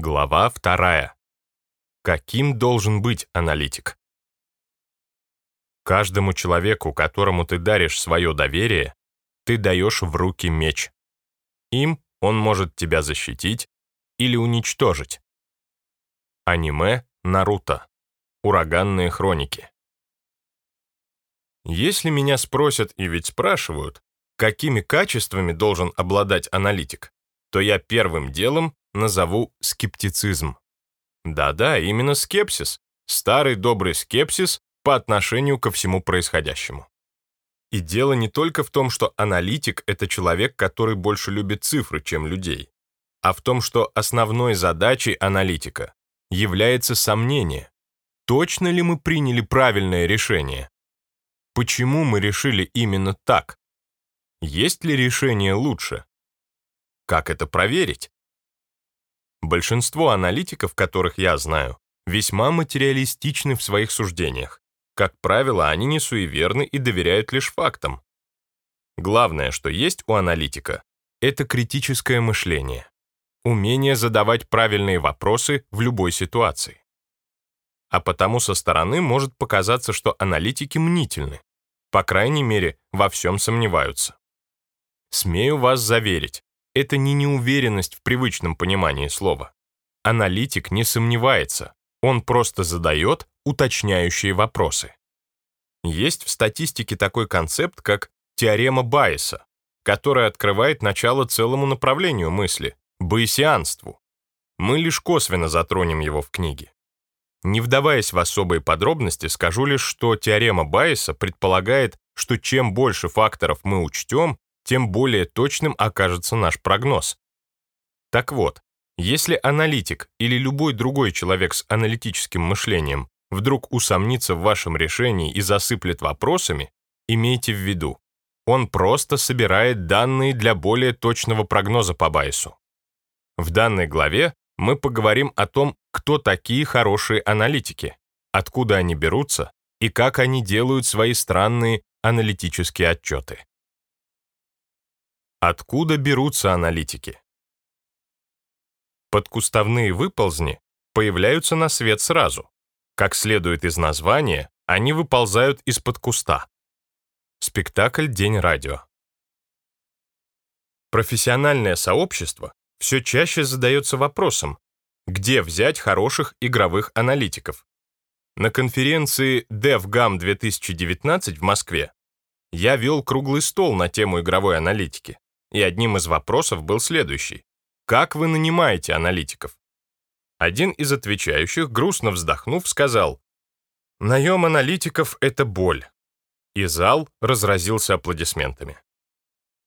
Глава вторая. Каким должен быть аналитик? Каждому человеку, которому ты даришь свое доверие, ты даешь в руки меч. Им он может тебя защитить или уничтожить. Аниме Наруто. Ураганные хроники. Если меня спросят и ведь спрашивают, какими качествами должен обладать аналитик, то я первым делом назову скептицизм. Да-да, именно скепсис. Старый добрый скепсис по отношению ко всему происходящему. И дело не только в том, что аналитик — это человек, который больше любит цифры, чем людей, а в том, что основной задачей аналитика является сомнение. Точно ли мы приняли правильное решение? Почему мы решили именно так? Есть ли решение лучше? Как это проверить? Большинство аналитиков, которых я знаю, весьма материалистичны в своих суждениях. Как правило, они не суеверны и доверяют лишь фактам. Главное, что есть у аналитика, это критическое мышление, умение задавать правильные вопросы в любой ситуации. А потому со стороны может показаться, что аналитики мнительны, по крайней мере, во всем сомневаются. Смею вас заверить, это не неуверенность в привычном понимании слова. Аналитик не сомневается, он просто задает уточняющие вопросы. Есть в статистике такой концепт, как теорема Байеса, которая открывает начало целому направлению мысли – байесианству. Мы лишь косвенно затронем его в книге. Не вдаваясь в особые подробности, скажу лишь, что теорема Байеса предполагает, что чем больше факторов мы учтем, тем более точным окажется наш прогноз. Так вот, если аналитик или любой другой человек с аналитическим мышлением вдруг усомнится в вашем решении и засыплет вопросами, имейте в виду, он просто собирает данные для более точного прогноза по Байесу. В данной главе мы поговорим о том, кто такие хорошие аналитики, откуда они берутся и как они делают свои странные аналитические отчеты. Откуда берутся аналитики? Подкуставные выползни появляются на свет сразу. Как следует из названия, они выползают из-под куста. Спектакль «День радио». Профессиональное сообщество все чаще задается вопросом, где взять хороших игровых аналитиков. На конференции DevGam 2019 в Москве я вел круглый стол на тему игровой аналитики, и одним из вопросов был следующий. Как вы нанимаете аналитиков? Один из отвечающих, грустно вздохнув, сказал, «Наем аналитиков — это боль». И зал разразился аплодисментами.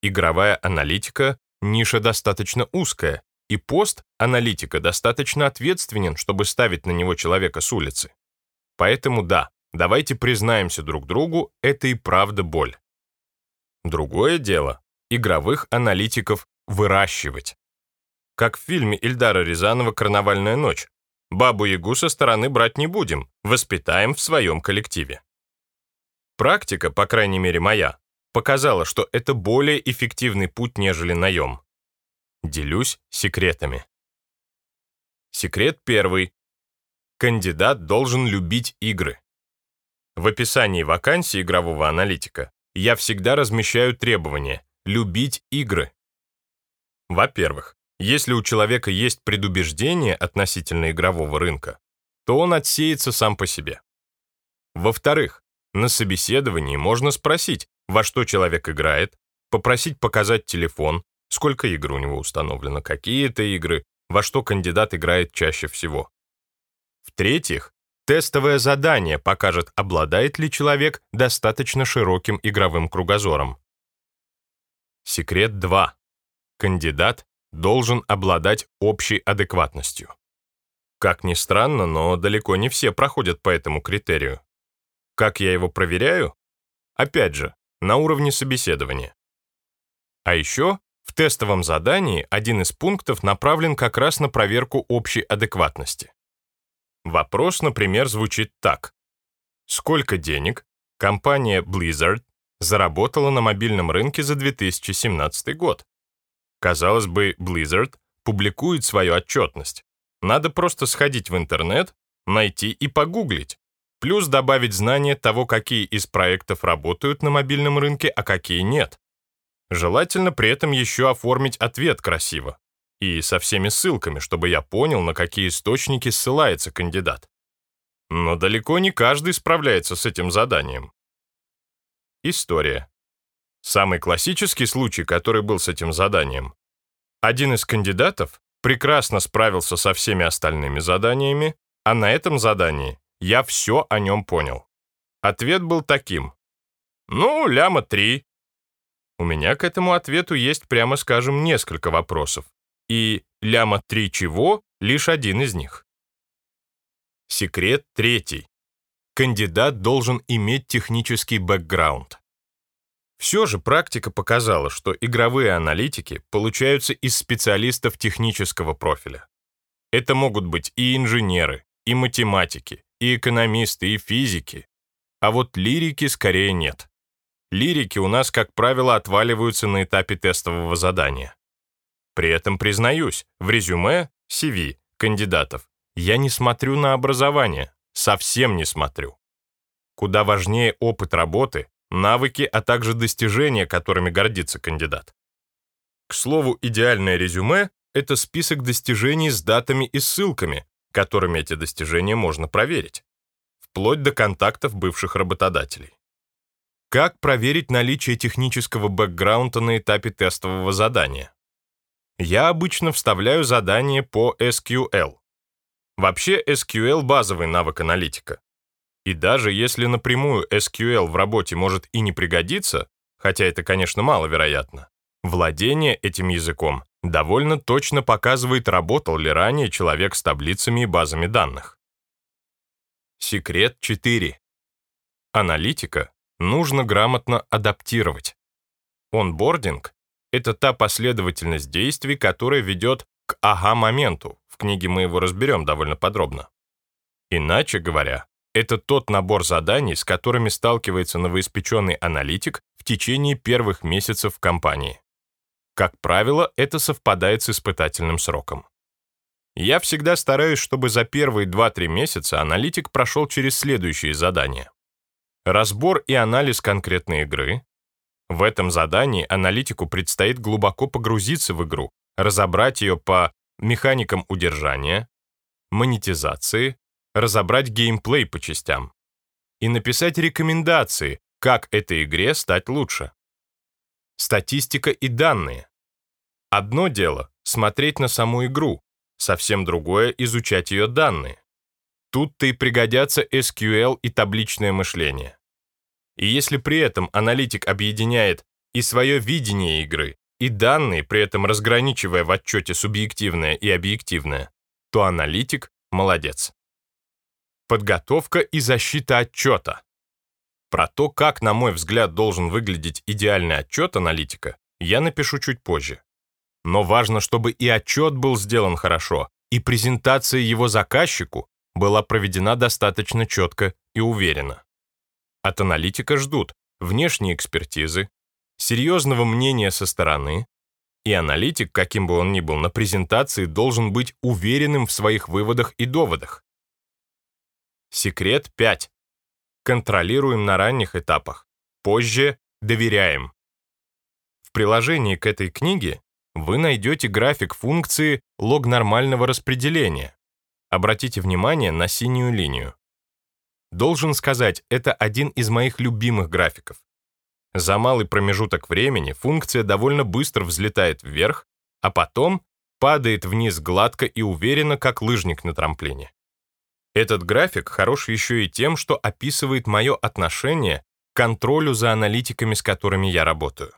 Игровая аналитика — ниша достаточно узкая, и пост аналитика достаточно ответственен, чтобы ставить на него человека с улицы. Поэтому да, давайте признаемся друг другу, это и правда боль. Другое дело — игровых аналитиков выращивать как в фильме Ильдара Рязанова «Карнавальная ночь». Бабу-ягу со стороны брать не будем, воспитаем в своем коллективе. Практика, по крайней мере моя, показала, что это более эффективный путь, нежели наем. Делюсь секретами. Секрет первый. Кандидат должен любить игры. В описании вакансии игрового аналитика я всегда размещаю требования «любить игры». Во-первых, если у человека есть предубеждение относительно игрового рынка, то он отсеется сам по себе. Во-вторых, на собеседовании можно спросить, во что человек играет, попросить показать телефон, сколько игр у него установлено, какие это игры, во что кандидат играет чаще всего. В-третьих, тестовое задание покажет, обладает ли человек достаточно широким игровым кругозором. Секрет 2. Кандидат должен обладать общей адекватностью. Как ни странно, но далеко не все проходят по этому критерию. Как я его проверяю? Опять же, на уровне собеседования. А еще в тестовом задании один из пунктов направлен как раз на проверку общей адекватности. Вопрос, например, звучит так. Сколько денег компания Blizzard заработала на мобильном рынке за 2017 год? Казалось бы, Blizzard публикует свою отчетность. Надо просто сходить в интернет, найти и погуглить, плюс добавить знание того, какие из проектов работают на мобильном рынке, а какие нет. Желательно при этом еще оформить ответ красиво и со всеми ссылками, чтобы я понял, на какие источники ссылается кандидат. Но далеко не каждый справляется с этим заданием. История. Самый классический случай, который был с этим заданием. Один из кандидатов прекрасно справился со всеми остальными заданиями, а на этом задании я все о нем понял. Ответ был таким. Ну, ляма три. У меня к этому ответу есть, прямо скажем, несколько вопросов. И ляма три чего — лишь один из них. Секрет третий. Кандидат должен иметь технический бэкграунд. Все же практика показала, что игровые аналитики получаются из специалистов технического профиля. Это могут быть и инженеры, и математики, и экономисты, и физики. А вот лирики скорее нет. Лирики у нас, как правило, отваливаются на этапе тестового задания. При этом признаюсь, в резюме, CV кандидатов я не смотрю на образование, совсем не смотрю. Куда важнее опыт работы навыки, а также достижения, которыми гордится кандидат. К слову, идеальное резюме — это список достижений с датами и ссылками, которыми эти достижения можно проверить, вплоть до контактов бывших работодателей. Как проверить наличие технического бэкграунда на этапе тестового задания? Я обычно вставляю задание по SQL. Вообще SQL — базовый навык аналитика. И даже если напрямую SQL в работе может и не пригодиться, хотя это, конечно, маловероятно, владение этим языком довольно точно показывает, работал ли ранее человек с таблицами и базами данных. Секрет 4. Аналитика нужно грамотно адаптировать. Онбординг — это та последовательность действий, которая ведет к ага-моменту. Книге мы его разберем довольно подробно. Иначе говоря, это тот набор заданий, с которыми сталкивается новоиспеченный аналитик в течение первых месяцев в компании. Как правило, это совпадает с испытательным сроком. Я всегда стараюсь, чтобы за первые 2-3 месяца аналитик прошел через следующие задания. Разбор и анализ конкретной игры. В этом задании аналитику предстоит глубоко погрузиться в игру, разобрать ее по механикам удержания, монетизации, разобрать геймплей по частям и написать рекомендации, как этой игре стать лучше. Статистика и данные. Одно дело — смотреть на саму игру, совсем другое — изучать ее данные. Тут-то и пригодятся SQL и табличное мышление. И если при этом аналитик объединяет и свое видение игры, и данные, при этом разграничивая в отчете субъективное и объективное, то аналитик молодец. Подготовка и защита отчета. Про то, как, на мой взгляд, должен выглядеть идеальный отчет аналитика, я напишу чуть позже. Но важно, чтобы и отчет был сделан хорошо, и презентация его заказчику была проведена достаточно четко и уверенно. От аналитика ждут внешней экспертизы, серьезного мнения со стороны, и аналитик, каким бы он ни был, на презентации должен быть уверенным в своих выводах и доводах. Секрет 5. Контролируем на ранних этапах. Позже доверяем. В приложении к этой книге вы найдете график функции лог нормального распределения. Обратите внимание на синюю линию. Должен сказать, это один из моих любимых графиков. За малый промежуток времени функция довольно быстро взлетает вверх, а потом падает вниз гладко и уверенно, как лыжник на трамплине. Этот график хорош еще и тем, что описывает мое отношение к контролю за аналитиками, с которыми я работаю.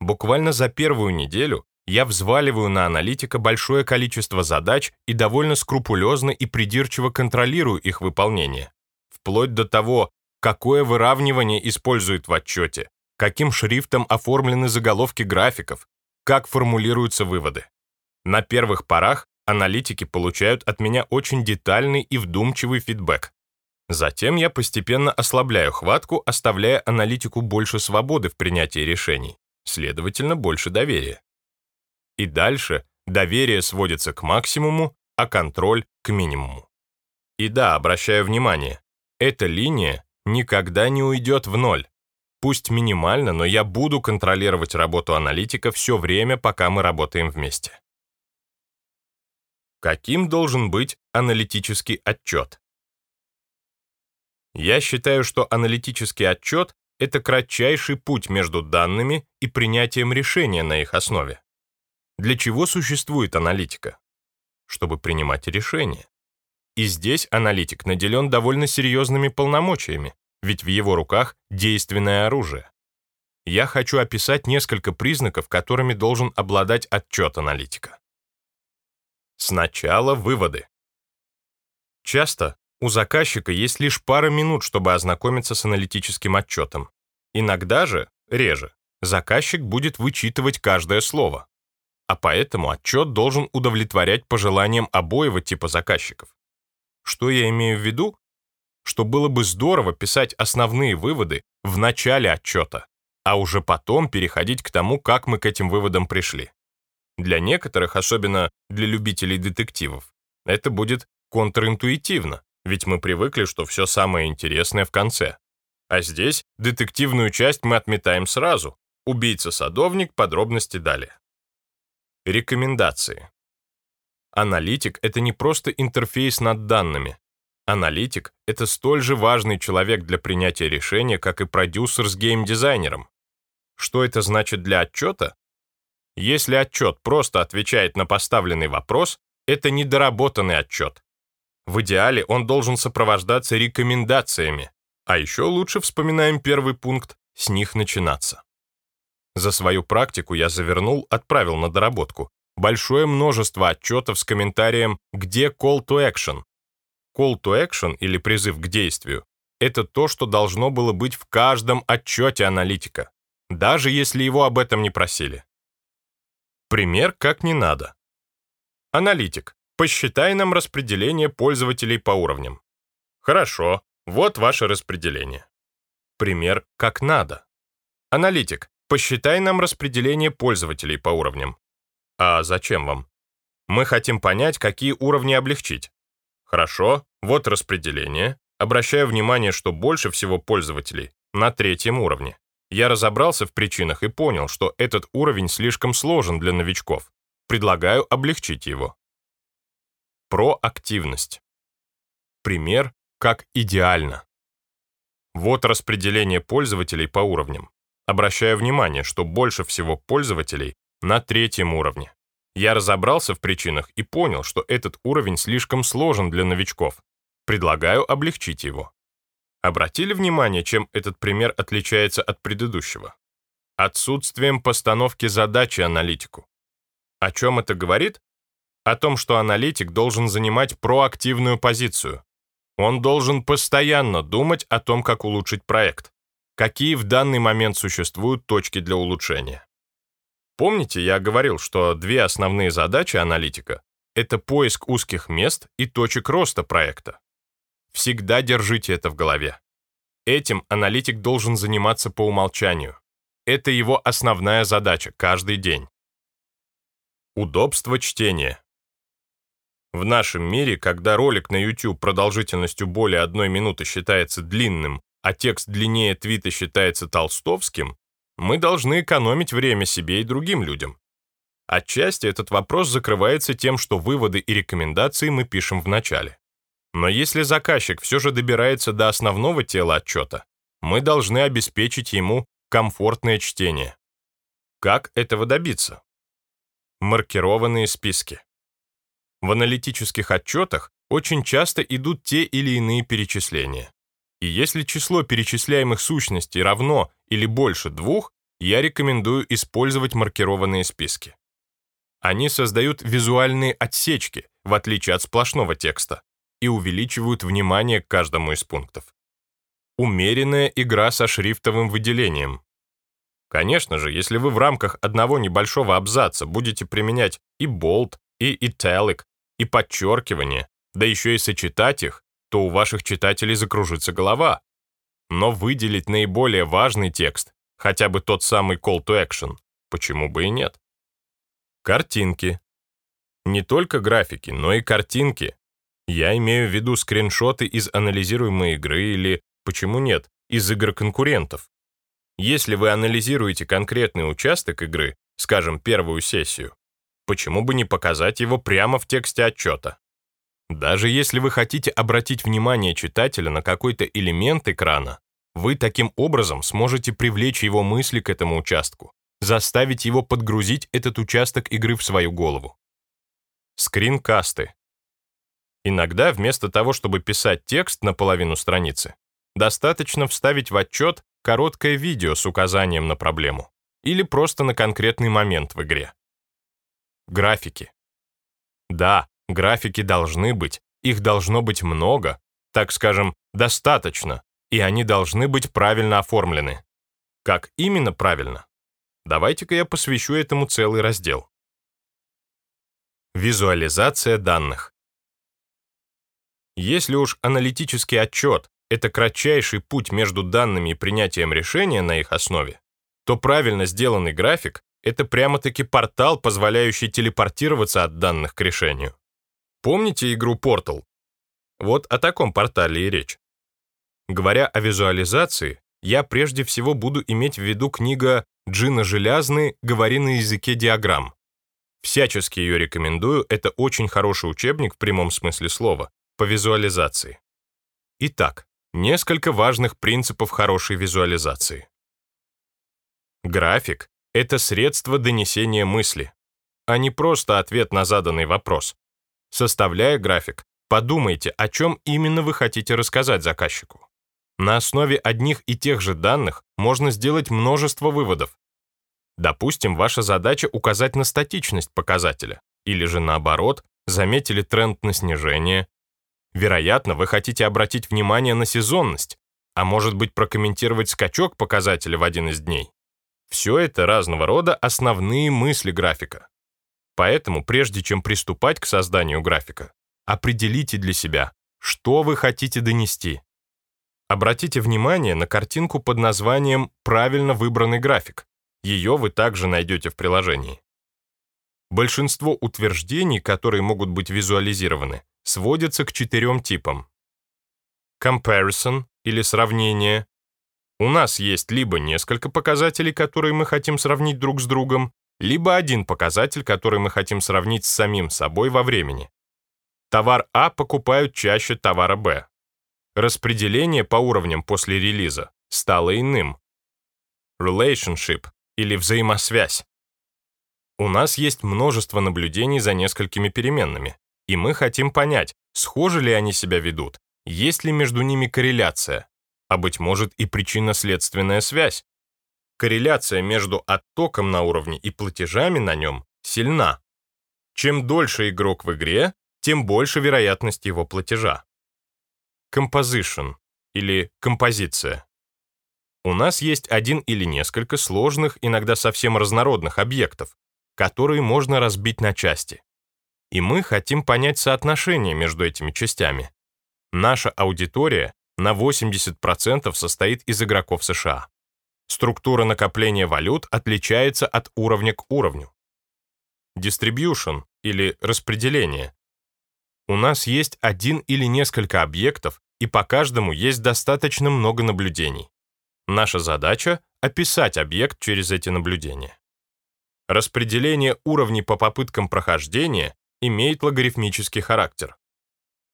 Буквально за первую неделю я взваливаю на аналитика большое количество задач и довольно скрупулезно и придирчиво контролирую их выполнение, вплоть до того, какое выравнивание используют в отчете, каким шрифтом оформлены заголовки графиков, как формулируются выводы. На первых порах аналитики получают от меня очень детальный и вдумчивый фидбэк. Затем я постепенно ослабляю хватку, оставляя аналитику больше свободы в принятии решений, следовательно, больше доверия. И дальше доверие сводится к максимуму, а контроль к минимуму. И да, обращаю внимание, эта линия никогда не уйдет в ноль. Пусть минимально, но я буду контролировать работу аналитика все время, пока мы работаем вместе. Каким должен быть аналитический отчет? Я считаю, что аналитический отчет — это кратчайший путь между данными и принятием решения на их основе. Для чего существует аналитика? Чтобы принимать решения. И здесь аналитик наделен довольно серьезными полномочиями, ведь в его руках действенное оружие. Я хочу описать несколько признаков, которыми должен обладать отчет аналитика. Сначала выводы. Часто у заказчика есть лишь пара минут, чтобы ознакомиться с аналитическим отчетом. Иногда же, реже, заказчик будет вычитывать каждое слово. А поэтому отчет должен удовлетворять пожеланиям обоего типа заказчиков. Что я имею в виду? Что было бы здорово писать основные выводы в начале отчета, а уже потом переходить к тому, как мы к этим выводам пришли. Для некоторых, особенно для любителей детективов, это будет контринтуитивно, ведь мы привыкли, что все самое интересное в конце. А здесь детективную часть мы отметаем сразу. Убийца-садовник, подробности далее. Рекомендации. Аналитик — это не просто интерфейс над данными. Аналитик — это столь же важный человек для принятия решения, как и продюсер с геймдизайнером. Что это значит для отчета? Если отчет просто отвечает на поставленный вопрос, это недоработанный отчет. В идеале он должен сопровождаться рекомендациями, а еще лучше вспоминаем первый пункт, с них начинаться. За свою практику я завернул, отправил на доработку большое множество отчетов с комментарием «Где call to action?». Call to action или призыв к действию – это то, что должно было быть в каждом отчете аналитика, даже если его об этом не просили. Пример как не надо. Аналитик. Посчитай нам распределение пользователей по уровням. Хорошо, вот ваше распределение. Пример как надо. Аналитик, посчитай нам распределение пользователей по уровням. А зачем вам? Мы хотим понять, какие уровни облегчить. Хорошо, вот распределение. Обращаю внимание, что больше всего пользователей на третьем уровне. Я разобрался в причинах и понял, что этот уровень слишком сложен для новичков. Предлагаю облегчить его. Проактивность. Пример как идеально. Вот распределение пользователей по уровням. Обращаю внимание, что больше всего пользователей на третьем уровне. Я разобрался в причинах и понял, что этот уровень слишком сложен для новичков. Предлагаю облегчить его. Обратили внимание, чем этот пример отличается от предыдущего? Отсутствием постановки задачи аналитику. О чем это говорит? о том, что аналитик должен занимать проактивную позицию. Он должен постоянно думать о том, как улучшить проект, какие в данный момент существуют точки для улучшения. Помните, я говорил, что две основные задачи аналитика — это поиск узких мест и точек роста проекта. Всегда держите это в голове. Этим аналитик должен заниматься по умолчанию. Это его основная задача каждый день. Удобство чтения. В нашем мире, когда ролик на YouTube продолжительностью более одной минуты считается длинным, а текст длиннее твита считается толстовским, мы должны экономить время себе и другим людям. Отчасти этот вопрос закрывается тем, что выводы и рекомендации мы пишем в начале. Но если заказчик все же добирается до основного тела отчета, мы должны обеспечить ему комфортное чтение. Как этого добиться? Маркированные списки. В аналитических отчетах очень часто идут те или иные перечисления. И если число перечисляемых сущностей равно или больше двух, я рекомендую использовать маркированные списки. Они создают визуальные отсечки, в отличие от сплошного текста, и увеличивают внимание к каждому из пунктов. Умеренная игра со шрифтовым выделением. Конечно же, если вы в рамках одного небольшого абзаца будете применять и bold, и italic, и подчеркивание, да еще и сочетать их, то у ваших читателей закружится голова. Но выделить наиболее важный текст, хотя бы тот самый call to action, почему бы и нет? Картинки. Не только графики, но и картинки. Я имею в виду скриншоты из анализируемой игры или, почему нет, из игр конкурентов. Если вы анализируете конкретный участок игры, скажем, первую сессию, почему бы не показать его прямо в тексте отчета? Даже если вы хотите обратить внимание читателя на какой-то элемент экрана, вы таким образом сможете привлечь его мысли к этому участку, заставить его подгрузить этот участок игры в свою голову. Скринкасты. Иногда вместо того, чтобы писать текст на половину страницы, достаточно вставить в отчет короткое видео с указанием на проблему или просто на конкретный момент в игре. Графики. Да, графики должны быть, их должно быть много, так скажем, достаточно, и они должны быть правильно оформлены. Как именно правильно? Давайте-ка я посвящу этому целый раздел. Визуализация данных. Если уж аналитический отчет — это кратчайший путь между данными и принятием решения на их основе, то правильно сделанный график — это прямо-таки портал, позволяющий телепортироваться от данных к решению. Помните игру Portal? Вот о таком портале и речь. Говоря о визуализации, я прежде всего буду иметь в виду книга Джина Желязны «Говори на языке диаграмм». Всячески ее рекомендую, это очень хороший учебник в прямом смысле слова, по визуализации. Итак, несколько важных принципов хорошей визуализации. График — это средство донесения мысли, а не просто ответ на заданный вопрос. Составляя график, подумайте, о чем именно вы хотите рассказать заказчику. На основе одних и тех же данных можно сделать множество выводов, Допустим, ваша задача указать на статичность показателя, или же наоборот, заметили тренд на снижение. Вероятно, вы хотите обратить внимание на сезонность, а может быть прокомментировать скачок показателя в один из дней. Все это разного рода основные мысли графика. Поэтому, прежде чем приступать к созданию графика, определите для себя, что вы хотите донести. Обратите внимание на картинку под названием «Правильно выбранный график». Ее вы также найдете в приложении. Большинство утверждений, которые могут быть визуализированы, сводятся к четырем типам. Comparison или сравнение. У нас есть либо несколько показателей, которые мы хотим сравнить друг с другом, либо один показатель, который мы хотим сравнить с самим собой во времени. Товар А покупают чаще товара Б. Распределение по уровням после релиза стало иным. Relationship или взаимосвязь. У нас есть множество наблюдений за несколькими переменными, и мы хотим понять, схожи ли они себя ведут, есть ли между ними корреляция, а быть может и причинно-следственная связь. Корреляция между оттоком на уровне и платежами на нем сильна. Чем дольше игрок в игре, тем больше вероятность его платежа. Composition или композиция. У нас есть один или несколько сложных, иногда совсем разнородных объектов, которые можно разбить на части. И мы хотим понять соотношение между этими частями. Наша аудитория на 80% состоит из игроков США. Структура накопления валют отличается от уровня к уровню. Distribution или распределение. У нас есть один или несколько объектов, и по каждому есть достаточно много наблюдений. Наша задача — описать объект через эти наблюдения. Распределение уровней по попыткам прохождения имеет логарифмический характер.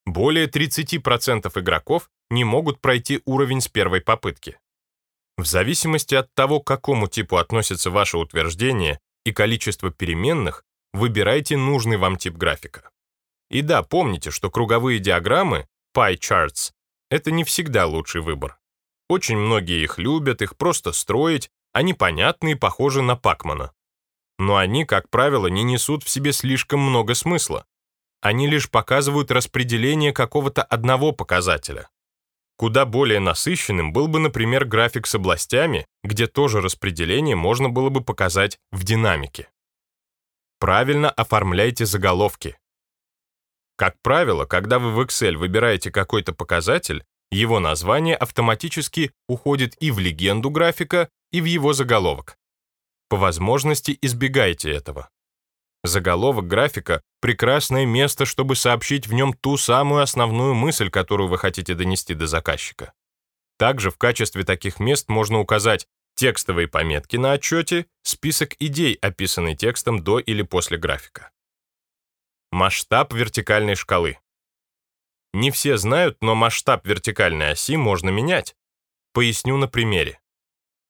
Более 30% игроков не могут пройти уровень с первой попытки. В зависимости от того, к какому типу относится ваше утверждение и количество переменных, выбирайте нужный вам тип графика. И да, помните, что круговые диаграммы, pie charts, это не всегда лучший выбор. Очень многие их любят, их просто строить, они понятны и похожи на Пакмана. Но они, как правило, не несут в себе слишком много смысла. Они лишь показывают распределение какого-то одного показателя. Куда более насыщенным был бы, например, график с областями, где тоже распределение можно было бы показать в динамике. Правильно оформляйте заголовки. Как правило, когда вы в Excel выбираете какой-то показатель, его название автоматически уходит и в легенду графика, и в его заголовок. По возможности избегайте этого. Заголовок графика — прекрасное место, чтобы сообщить в нем ту самую основную мысль, которую вы хотите донести до заказчика. Также в качестве таких мест можно указать текстовые пометки на отчете, список идей, описанный текстом до или после графика. Масштаб вертикальной шкалы. Не все знают, но масштаб вертикальной оси можно менять. Поясню на примере.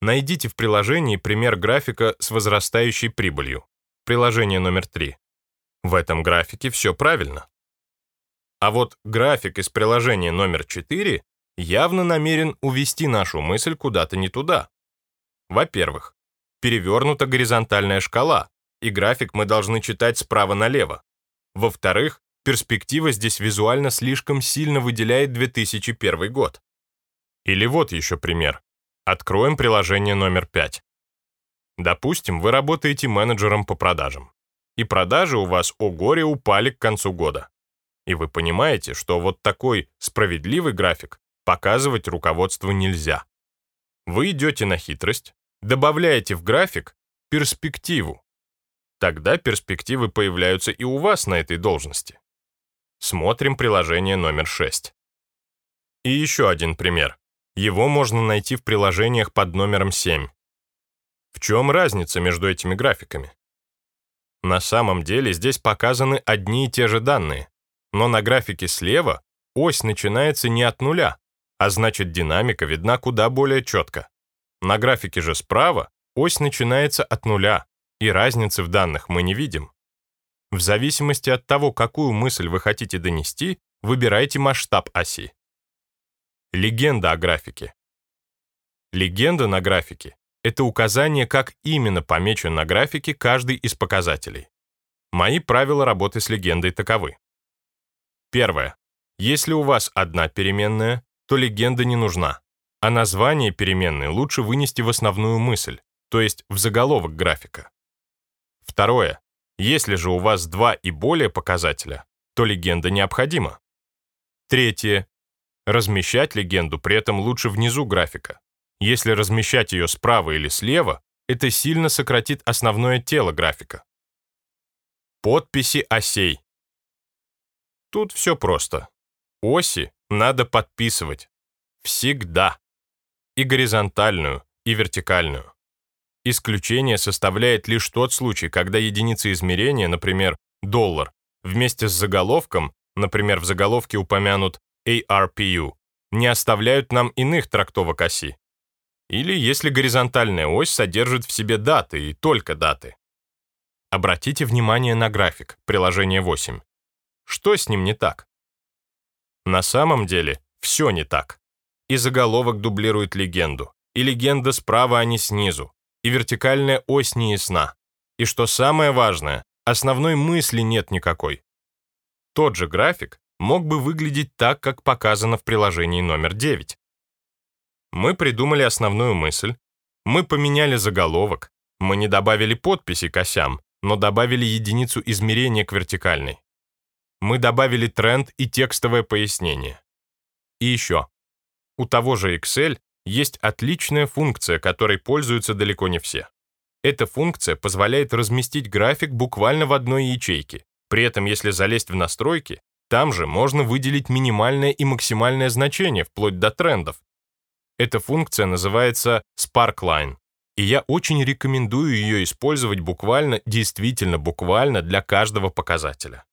Найдите в приложении пример графика с возрастающей прибылью. Приложение номер 3. В этом графике все правильно. А вот график из приложения номер 4 явно намерен увести нашу мысль куда-то не туда. Во-первых, перевернута горизонтальная шкала, и график мы должны читать справа налево. Во-вторых, перспектива здесь визуально слишком сильно выделяет 2001 год. Или вот еще пример. Откроем приложение номер 5. Допустим, вы работаете менеджером по продажам. И продажи у вас, о горе, упали к концу года. И вы понимаете, что вот такой справедливый график показывать руководству нельзя. Вы идете на хитрость, добавляете в график перспективу. Тогда перспективы появляются и у вас на этой должности. Смотрим приложение номер 6. И еще один пример. Его можно найти в приложениях под номером 7. В чем разница между этими графиками? На самом деле здесь показаны одни и те же данные, но на графике слева ось начинается не от нуля, а значит динамика видна куда более четко. На графике же справа ось начинается от нуля, и разницы в данных мы не видим. В зависимости от того, какую мысль вы хотите донести, выбирайте масштаб оси. Легенда о графике. Легенда на графике — это указание, как именно помечен на графике каждый из показателей. Мои правила работы с легендой таковы. Первое. Если у вас одна переменная, то легенда не нужна, а название переменной лучше вынести в основную мысль, то есть в заголовок графика. Второе. Если же у вас два и более показателя, то легенда необходима. Третье. Размещать легенду при этом лучше внизу графика. Если размещать ее справа или слева, это сильно сократит основное тело графика. Подписи осей. Тут все просто. Оси надо подписывать. Всегда. И горизонтальную, и вертикальную. Исключение составляет лишь тот случай, когда единица измерения, например, доллар, вместе с заголовком, например, в заголовке упомянут ARPU, не оставляют нам иных трактовок оси. Или если горизонтальная ось содержит в себе даты и только даты. Обратите внимание на график, приложение 8. Что с ним не так? На самом деле все не так. И заголовок дублирует легенду, и легенда справа, а не снизу, и вертикальная ось не ясна. И что самое важное, основной мысли нет никакой. Тот же график мог бы выглядеть так, как показано в приложении номер 9. Мы придумали основную мысль, мы поменяли заголовок, мы не добавили подписи к осям, но добавили единицу измерения к вертикальной. Мы добавили тренд и текстовое пояснение. И еще. У того же Excel есть отличная функция, которой пользуются далеко не все. Эта функция позволяет разместить график буквально в одной ячейке. При этом, если залезть в настройки, там же можно выделить минимальное и максимальное значение, вплоть до трендов. Эта функция называется Sparkline, и я очень рекомендую ее использовать буквально, действительно буквально для каждого показателя.